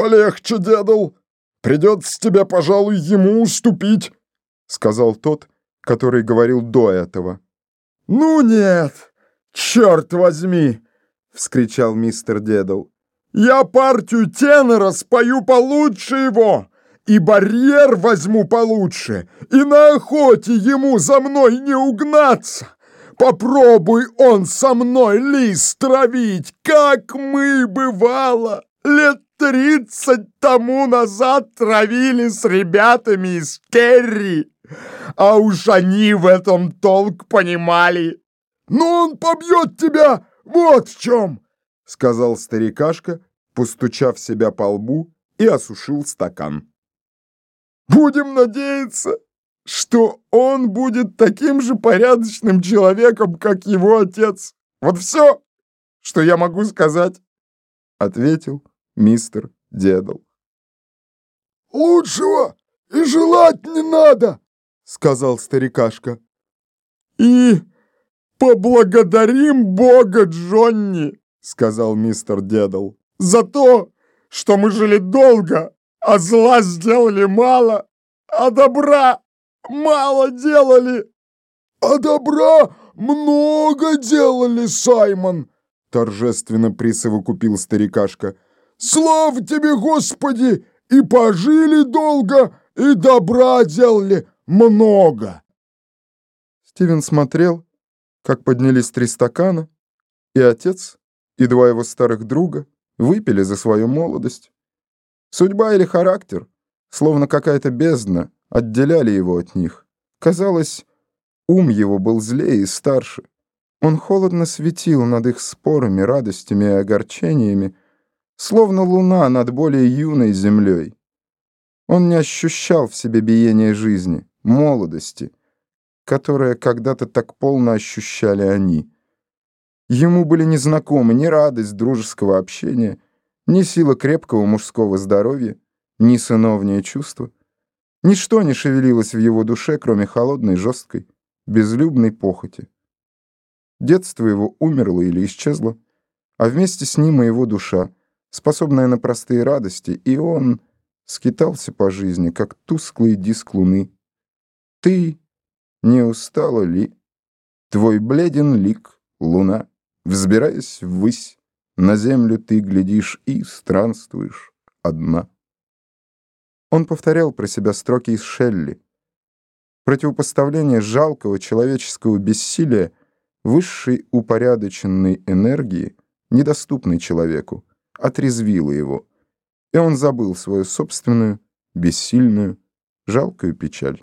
«Полегче, дедал! Придется тебе, пожалуй, ему уступить!» — сказал тот, который говорил до этого. «Ну нет, черт возьми!» — вскричал мистер Дедл. «Я партию тенора спою получше его, и барьер возьму получше, и на охоте ему за мной не угнаться. Попробуй он со мной лист травить, как мы, бывало, лет тридцать тому назад травили с ребятами из Керри. А уж они в этом толк понимали. «Но он побьет тебя, вот в чем!» — сказал старикашка, постучав себя по лбу и осушил стакан. «Будем надеяться, что он будет таким же порядочным человеком, как его отец. Вот все, что я могу сказать», — ответил мистер Дедл. «Лучшего и желать не надо!» — сказал старикашка. «И поблагодарим Бога, Джонни!» — сказал мистер Дедл. «За то, что мы жили долго, а зла сделали мало, а добра мало делали!» «А добра много делали, Саймон!» — торжественно присовокупил старикашка. «Слава тебе, Господи! И пожили долго, и добра делали много!» Стивен смотрел, как поднялись три стакана, и отец, и два его старых друга выпили за свою молодость. Судьба или характер, словно какая-то бездна, отделяли его от них. Казалось, ум его был злее и старше. Он холодно светил над их спорами, радостями и огорчениями, словно луна над более юной землей. Он не ощущал в себе биения жизни, молодости, которое когда-то так полно ощущали они. Ему были незнакомы ни радость дружеского общения, ни сила крепкого мужского здоровья, ни сыновнее чувства. Ничто не шевелилось в его душе, кроме холодной, жесткой, безлюбной похоти. Детство его умерло или исчезло, а вместе с ним и его душа, способная на простые радости, и он скитался по жизни, как тусклый диск луны. Ты не устала ли? Твой бледен лик, луна, взбираясь ввысь, на землю ты глядишь и странствуешь одна. Он повторял про себя строки из Шелли. Противопоставление жалкого человеческого бессилия высшей упорядоченной энергии, недоступной человеку, отрезвило его, и он забыл свою собственную, бессильную, жалкую печаль.